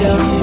Yeah.